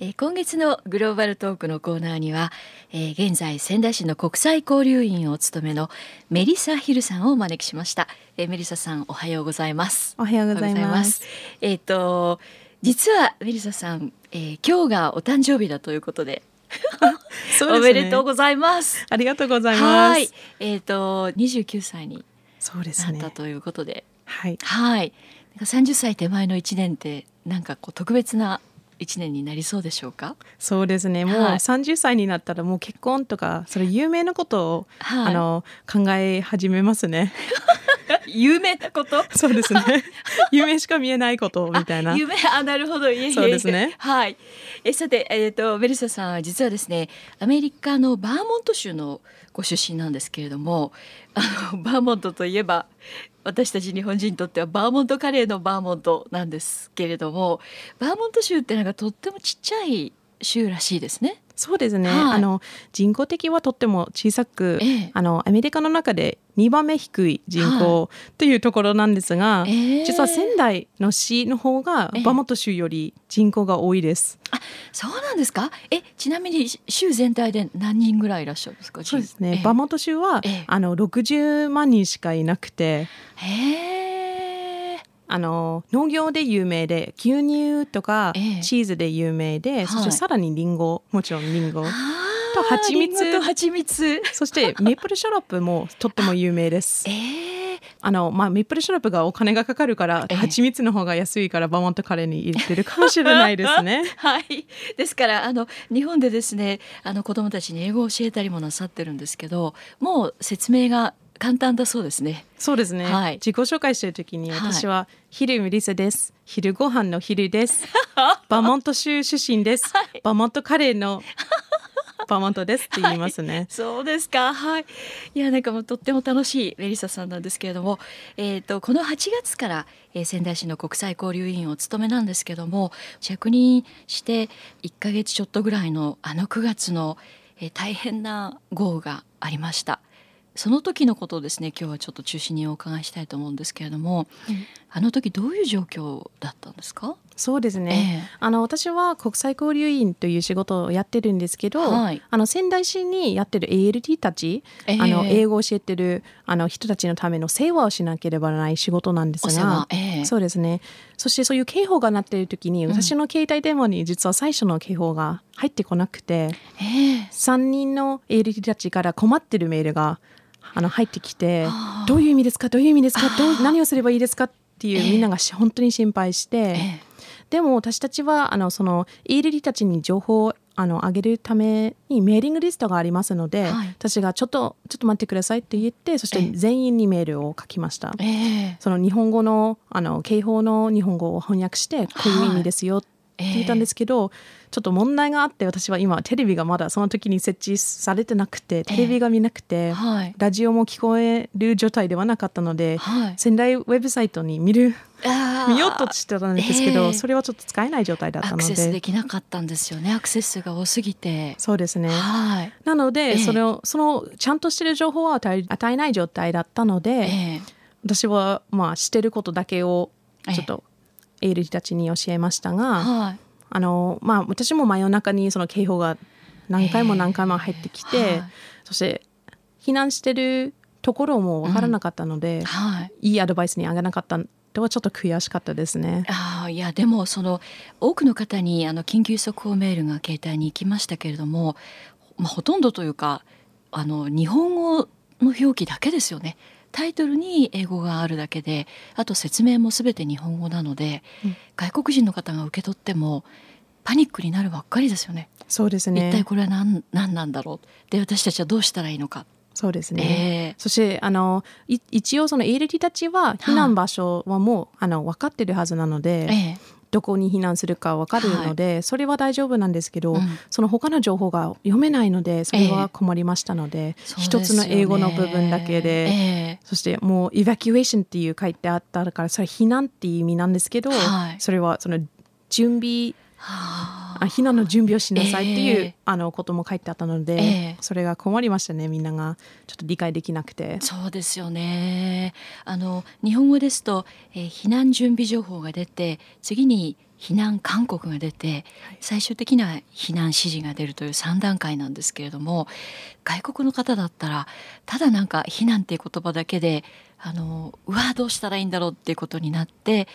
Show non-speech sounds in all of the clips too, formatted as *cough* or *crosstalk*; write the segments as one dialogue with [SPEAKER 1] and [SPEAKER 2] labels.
[SPEAKER 1] えー、今月のグローバルトークのコーナーには、えー、現在仙台市の国際交流員をお務めのメリサヒルさんをお招きしました、えー、メリサさんおはようございます
[SPEAKER 2] おはようございます
[SPEAKER 1] えっ、と実はメリサさん、えー、今日がお誕生日だということで *laughs* ね、おめでとうございます。
[SPEAKER 2] ありがとうございます。
[SPEAKER 1] えっ、ー、と二十九歳になったということで、
[SPEAKER 2] はい。
[SPEAKER 1] はい。三十歳手前の一年ってなんかこう特別な一年になりそうでしょうか？
[SPEAKER 2] そうですね。もう三十歳になったらもう結婚とかそれ有名なことを、はい、あの考え始めますね。*laughs*
[SPEAKER 1] 有名なこと？*laughs*
[SPEAKER 2] そうですね。*laughs* 夢しか見えないことみたいな。
[SPEAKER 1] 夢あなるほど。い
[SPEAKER 2] えいえそうですね。
[SPEAKER 1] はい。えさてえっ、ー、とメルサさんは実はですねアメリカのバーモント州のご出身なんですけれどもあのバーモントといえば私たち日本人にとってはバーモントカレーのバーモントなんですけれどもバーモント州ってなんかとってもちっちゃい州らしいですね。
[SPEAKER 2] そうですね、はい、あの人口的はとっても小さく、ええ、あのアメリカの中で2番目低い人口というところなんですが、はい、実は仙台の市の方がバモト州より人口が多いです。
[SPEAKER 1] あそうなんですか？えちなみに州全体で何人ぐらいいらっしゃるんですか？
[SPEAKER 2] そうですね、バモト州は、あの60万人しかいなくて。
[SPEAKER 1] へえ
[SPEAKER 2] あの農業で有名で牛乳とかチーズで有名で、ええ、そしてさらにリンゴもちろんリンゴ。と蜂蜜。
[SPEAKER 1] と蜂蜜。
[SPEAKER 2] そしてメープルシロップもとっても有名です。
[SPEAKER 1] えー
[SPEAKER 2] あのまあ、メープルシロップがお金がかかるから、ええ、蜂蜜の方が安いからバモントカレーに入れてるかもしれないですね。*laughs*
[SPEAKER 1] はい、ですからあの日本でですねあの子どもたちに英語を教えたりもなさってるんですけどもう説明が簡単だそうですね。
[SPEAKER 2] そうですね。はい、自己紹介してる時に私は、昼ミリサです。昼ご飯の昼です。*laughs* バモント州出身です。はい、バモントカレーのバモントですって言いますね。はい、
[SPEAKER 1] そうですか。はい。いやなんかもうとっても楽しいメリサさんなんですけれども、えっ、ー、とこの8月から、えー、仙台市の国際交流委員を務めなんですけども、着任して1ヶ月ちょっとぐらいのあの9月の、えー、大変な豪雨がありました。その時のことをですね今日はちょっと中心にお伺いしたいと思うんですけれども、うん、あの時どういう状況だったんですか？
[SPEAKER 2] そうですね、えー、あの私は国際交流員という仕事をやってるんですけど、はい、あの仙台市にやってる ALT たち、えー、あの英語を教えてるあの人たちのための世話をしなければならない仕事なんですが、えー、そうですね。そしてそういう警報が鳴っている時に、私の携帯電話に実は最初の警報が入ってこなくて、えー、3人の ALT たちから困ってるメールがあの入ってきてどういう意味ですか？どういう意味ですか？どう何をすればいいですか？っていうみんなが本当に心配して、でも私たちはあのその e リリたちに情報をあの上げるためにメーリングリストがありますので、はい、私がちょっとちょっと待ってくださいって言ってそして全員にメールを書きました、えー、その日本語のあの警報の日本語を翻訳してこういう意味ですよって言ったんですけど、ちょっと問題があって私は今テレビがまだその時に設置されてなくてテレビが見なくて、えーはい、ラジオも聞こえる状態ではなかったので、はい、仙台ウェブサイトに見る見ようとしてたんですけど、えー、それはちょっと使えない状態だったので。アク
[SPEAKER 1] セスできなかったんですよねアクセスが多すぎて。
[SPEAKER 2] そうですね、はい、なので、えー、それをそのちゃんとしてる情報は与え与えない状態だったので、私はまあしてることだけをちょっとエールたちに教えましたが、はいあのまあ私も真夜中にその警報が何回も何回も入ってきて、はい、そして避難してるところも分からなかったので、うんはい、いいアドバイスにあげなかったとはちょっと悔しかったですね。
[SPEAKER 1] あいやでもその多くの方にあの緊急速報メールが携帯に行きましたけれども、まあ、ほとんどというかあの日本語の表記だけですよね。タイトルに英語があるだけであと説明も全て日本語なので、うん、外国人の方が受け取ってもパニックになるばっかりですよね。
[SPEAKER 2] そうですね。
[SPEAKER 1] 一体これは何何なんだろう。で私たちはどうしたらいいのか。
[SPEAKER 2] そうですね。えー、そしてあの一応そのエーレリたちは避難場所はもう、あの分かってるはずなので、えー、どこに避難するか分かるので、はい、それは大丈夫なんですけど、うん、その他の情報が読めないのでそれは困りましたので、えー、一つの英語の部分だけで、えー、そしてもう「エバキュエーション」っていう書いてあったからそれ避難っていう意味なんですけど、はい、それはその準備避難の準備をしなさいっていう、えー、あのことも書いてあったので、えー、それが困りましたねみんなが。ちょっと理解できなくて。
[SPEAKER 1] そうですよね。あの日本語ですと、えー、避難準備情報が出て次に避難勧告が出て最終的な避難指示が出るという3段階なんですけれども外国の方だったらただなんか避難っていう言葉だけであのうわどうしたらいいんだろうっていうことになって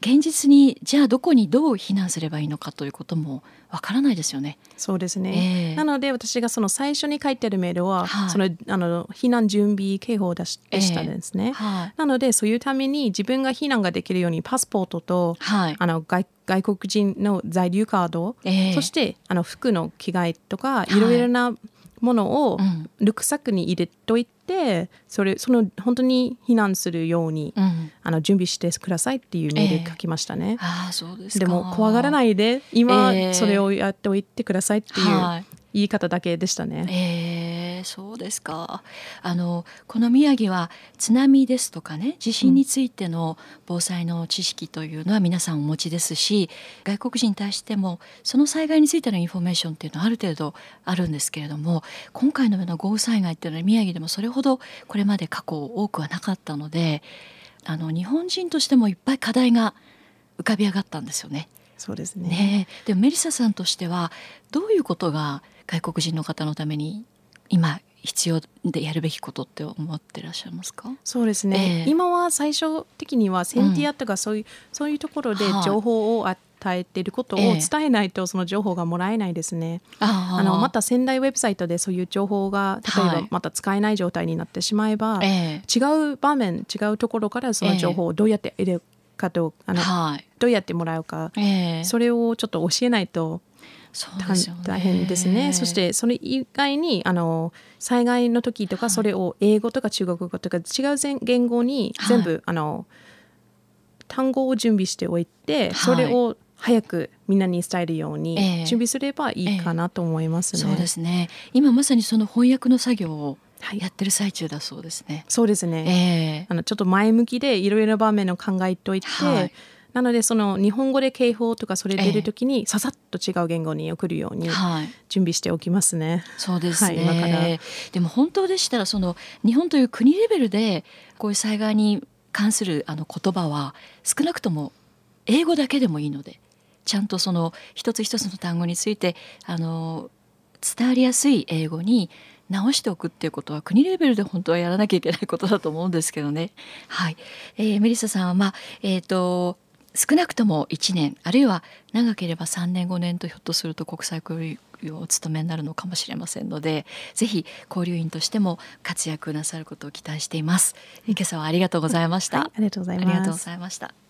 [SPEAKER 1] 現実にじゃあどこにどう避難すればいいのかということもわからないですよね。
[SPEAKER 2] そうですね、えー、なので私がその最初に書いてるメールは、はい、そのあの避難準備警報でしでしたんですね、えーはい、なのでそういうために自分が避難ができるようにパスポートと、はい、あの外外国人の在留カード、えー、そしてあの服の着替えとかいろいろなものをルックサックに入れといて、それその本当に避難するように、うん、あの準備してくださいっていうメール書きましたね。
[SPEAKER 1] えー、あそうです
[SPEAKER 2] でも怖がらないで今それをやっておいてくださいっていう言い方だけでしたね。
[SPEAKER 1] えーそうですか。あのこの宮城は津波ですとかね地震についての防災の知識というのは皆さんお持ちですし外国人に対してもその災害についてのインフォメーションっていうのはある程度あるんですけれども今回のような豪雨災害っていうのは宮城でもそれほどこれまで過去多くはなかったのであの日本人としてもいっぱい課題が浮かび上がったんですよね。
[SPEAKER 2] そうですね。
[SPEAKER 1] ねでもメリサさんとしてはどういうことが外国人の方のために今必要でやるべきことって思ってらっしゃいますか？
[SPEAKER 2] そうですね、えー、今は最初的にはセンティアとかそういう、うん、そういうところで情報を与えていることを伝えないとその情報がもらえないですね。えー、あのまた仙台ウェブサイトでそういう情報が例えばまた使えない状態になってしまえば、はい、違う場面違うところからその情報をどうやって得るかとあの、はい、どうやってもらうか、えー、それをちょっと教えないと大変ですね。そしてそれ以外にあの災害の時とかそれを英語とか中国語とか違う言語に全部、はい、あの単語を準備しておいて、それを早くみんなに伝えるように準備すればいいかなと思いますね。えー
[SPEAKER 1] えー、そうですね。今まさにその翻訳の作業をやってる最中だそうですね。
[SPEAKER 2] そうですね。えー、あのちょっと前向きでいろいろな場面を考えておいて。はいなのでその日本語で警報とかそれ出る時にささっと違う言語に送るように準備しておきますね。はい、
[SPEAKER 1] そうですね、はい、でも本当でしたらその日本という国レベルでこういう災害に関するあの言葉は少なくとも英語だけでもいいのでちゃんとその一つ一つの単語についてあの伝わりやすい英語に直しておくっていうことは国レベルで本当はやらなきゃいけないことだと思うんですけどね。はい、えー、メリッサさんはまあえっ、ー、と少なくとも1年あるいは長ければ3年5年とひょっとすると国際交流員をお務めになるのかもしれませんのでぜひ交流員としても活躍なさることを期待しています。今朝はありがとうございました。はい、
[SPEAKER 2] ありがとうござい
[SPEAKER 1] ました。